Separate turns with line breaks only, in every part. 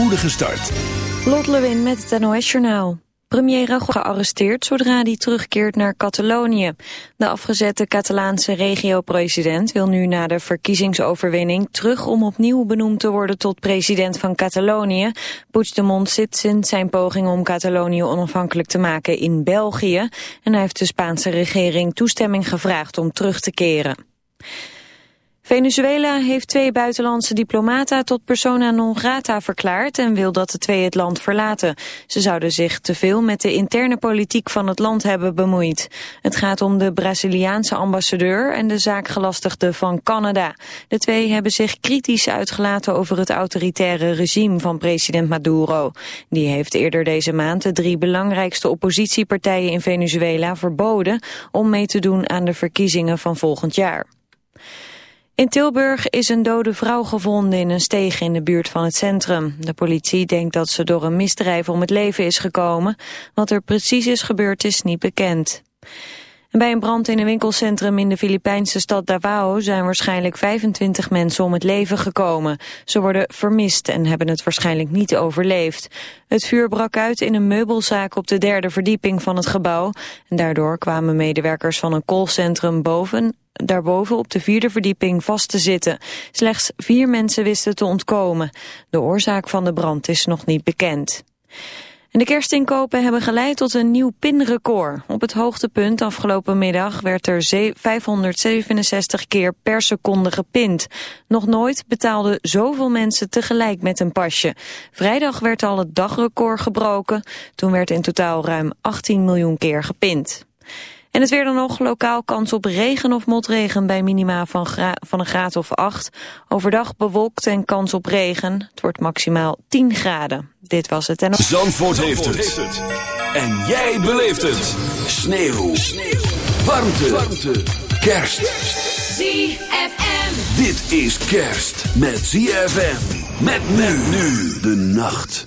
spoedige start.
Lot Lewin met het NOS Journaal. Premier Rajoy gearresteerd zodra hij terugkeert naar Catalonië. De afgezette Catalaanse regio-president wil nu na de verkiezingsoverwinning terug om opnieuw benoemd te worden tot president van Catalonië. Puigdemont zit sinds zijn poging om Catalonië onafhankelijk te maken in België en hij heeft de Spaanse regering toestemming gevraagd om terug te keren. Venezuela heeft twee buitenlandse diplomaten tot persona non grata verklaard en wil dat de twee het land verlaten. Ze zouden zich te veel met de interne politiek van het land hebben bemoeid. Het gaat om de Braziliaanse ambassadeur en de zaakgelastigde van Canada. De twee hebben zich kritisch uitgelaten over het autoritaire regime van president Maduro. Die heeft eerder deze maand de drie belangrijkste oppositiepartijen in Venezuela verboden om mee te doen aan de verkiezingen van volgend jaar. In Tilburg is een dode vrouw gevonden in een steeg in de buurt van het centrum. De politie denkt dat ze door een misdrijf om het leven is gekomen. Wat er precies is gebeurd is niet bekend. Bij een brand in een winkelcentrum in de Filipijnse stad Davao zijn waarschijnlijk 25 mensen om het leven gekomen. Ze worden vermist en hebben het waarschijnlijk niet overleefd. Het vuur brak uit in een meubelzaak op de derde verdieping van het gebouw. En daardoor kwamen medewerkers van een callcentrum boven daarboven op de vierde verdieping vast te zitten. Slechts vier mensen wisten te ontkomen. De oorzaak van de brand is nog niet bekend. En de kerstinkopen hebben geleid tot een nieuw pinrecord. Op het hoogtepunt afgelopen middag werd er 567 keer per seconde gepind. Nog nooit betaalden zoveel mensen tegelijk met een pasje. Vrijdag werd al het dagrecord gebroken. Toen werd in totaal ruim 18 miljoen keer gepind. En het weer dan nog, lokaal kans op regen of motregen bij minima van, van een graad of 8. Overdag bewolkt en kans op regen. Het wordt maximaal 10 graden. Dit was het en...
Zandvoort, heeft, het. En jij beleeft het. Sneeuw. Sneeuw. Warmte. Warmte. Kerst.
ZFM.
Dit is kerst met ZFM. Met men nu de nacht.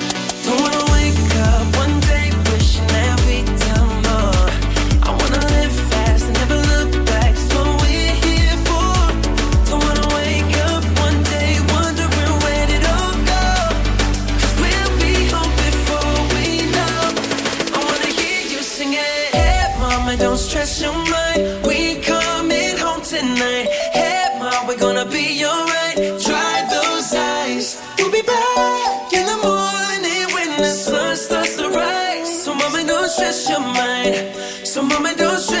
mama, don't stray.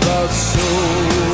about soul.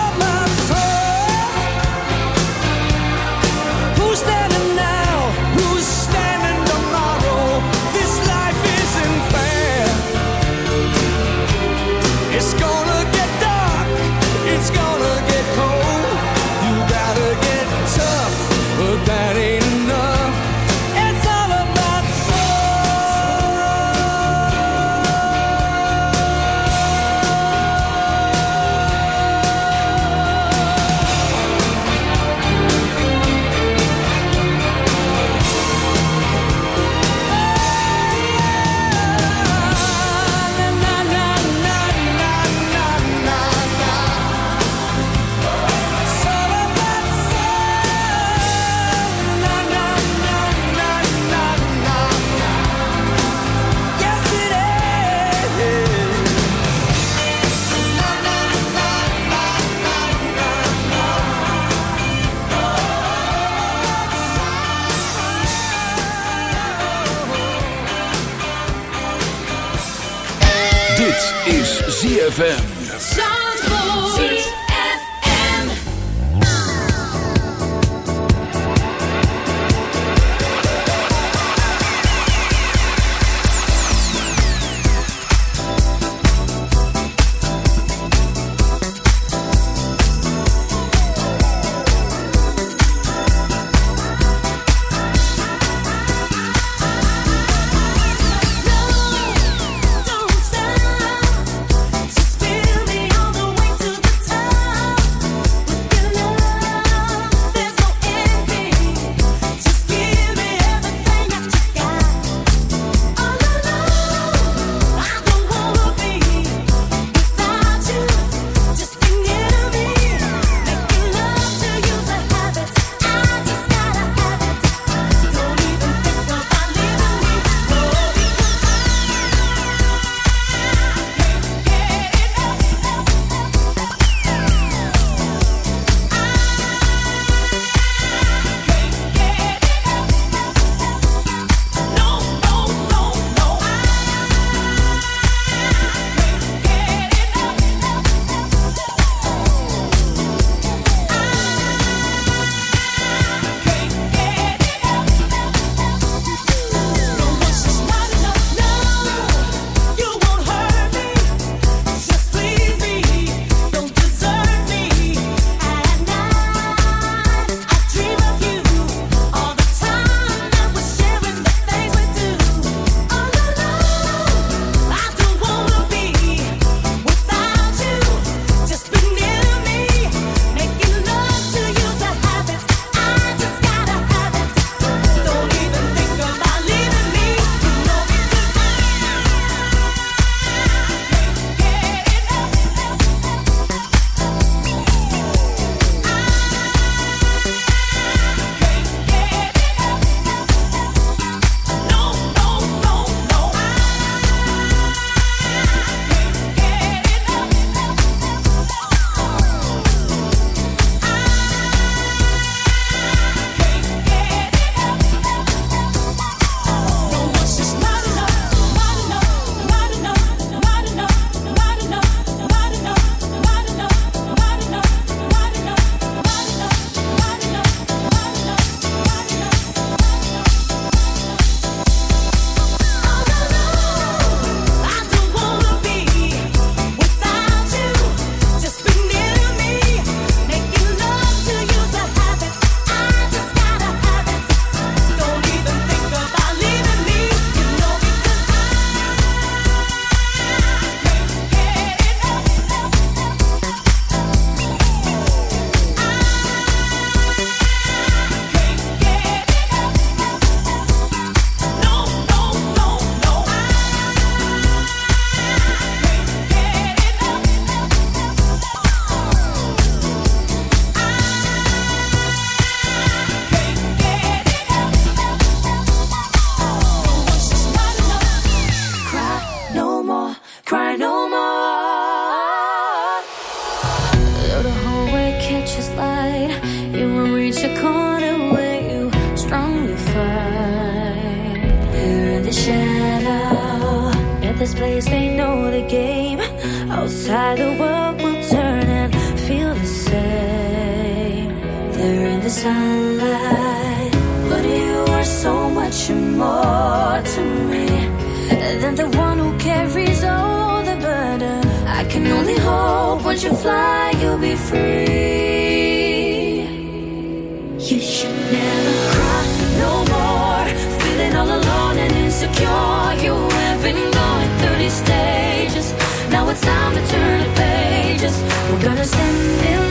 You
should never cry no more. Feeling all alone and insecure. You have been going through these stages. Now it's time to turn the pages. We're gonna send. in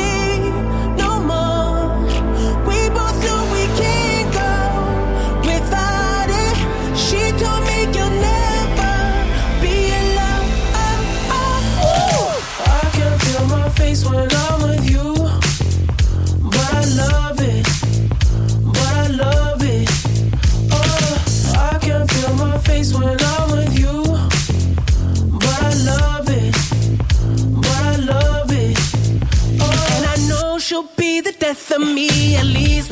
The me, at least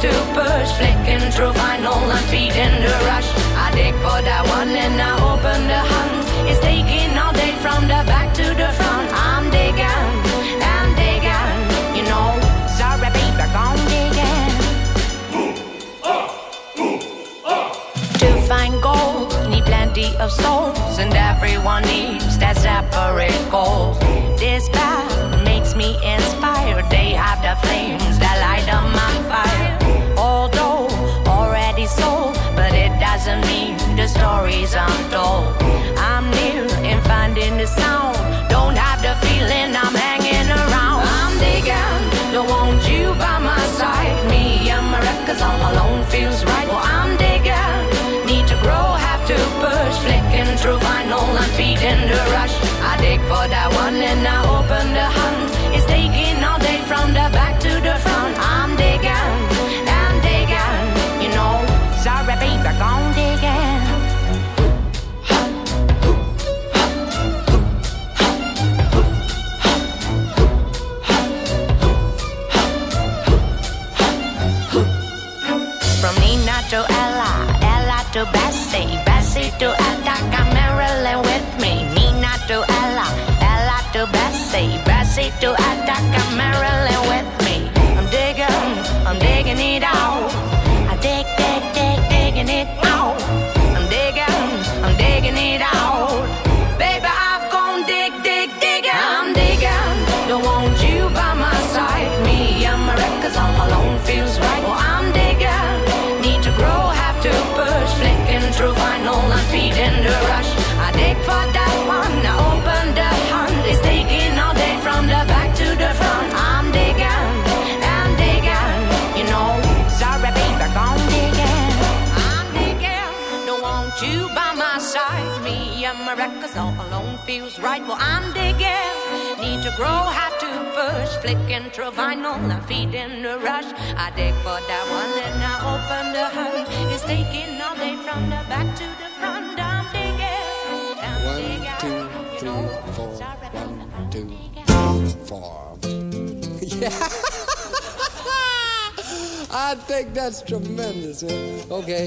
to push. Flicking through vinyl and feeding the rush. I dig for that one and I open the hunt. It's taking all day from the back to the front. I'm digging, I'm digging, you know. Sorry, baby, I'm digging. To find gold, need plenty of souls, and everyone needs that separate goal. This path makes me inspired. They have the flames that light up my fire. Sold, but it doesn't mean the stories untold. I'm near in finding the sound. Don't have the feeling I'm hanging around. I'm digging, don't want you by my side. Me and my all alone feels to Bessie, Bessie to Aretha, Marilyn with me. Nina to Ella, Ella to Bessie, Bessie to Aretha, Marilyn with me. I'm digging, I'm digging it out. I dig, dig, dig, digging it out. I'm digging, I'm digging it out. Feels right. Well, I'm digging, need to grow, have to push. Flicking through vinyl and feeding the rush. I dig for that one and I open the hunt. It's taking all day from the back to the front. I'm digging, I'm
One,
digging.
two,
know.
four. One,
I'm
two, four. yeah. I think that's tremendous. Okay.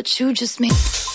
What you just made.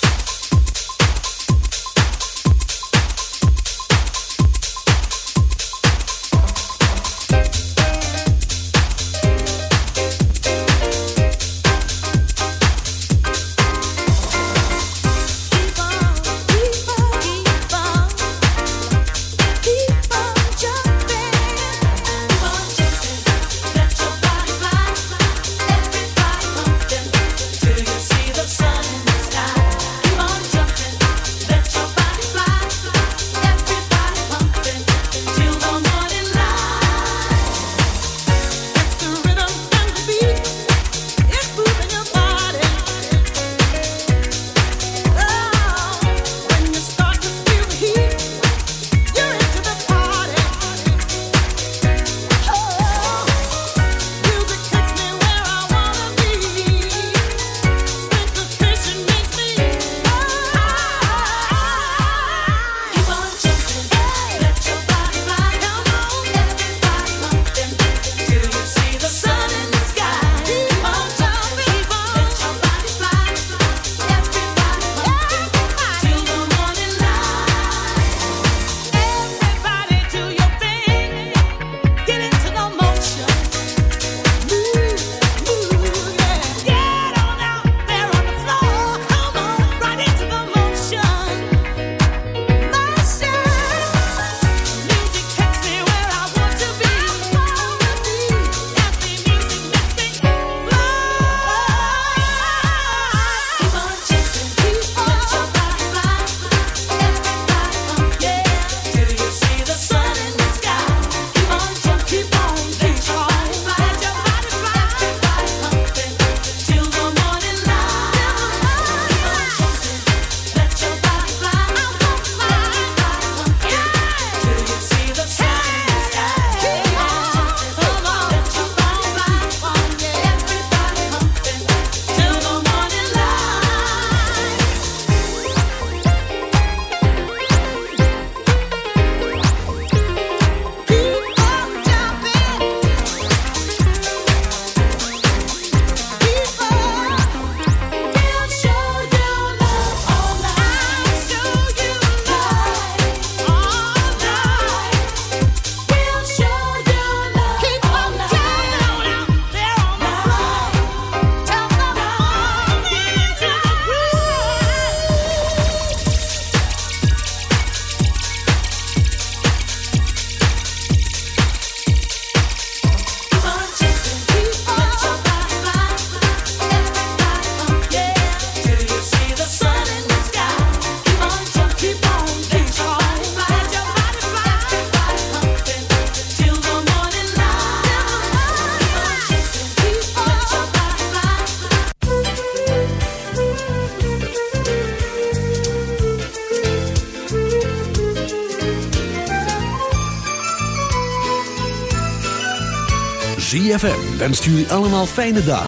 en stuur allemaal fijne dag.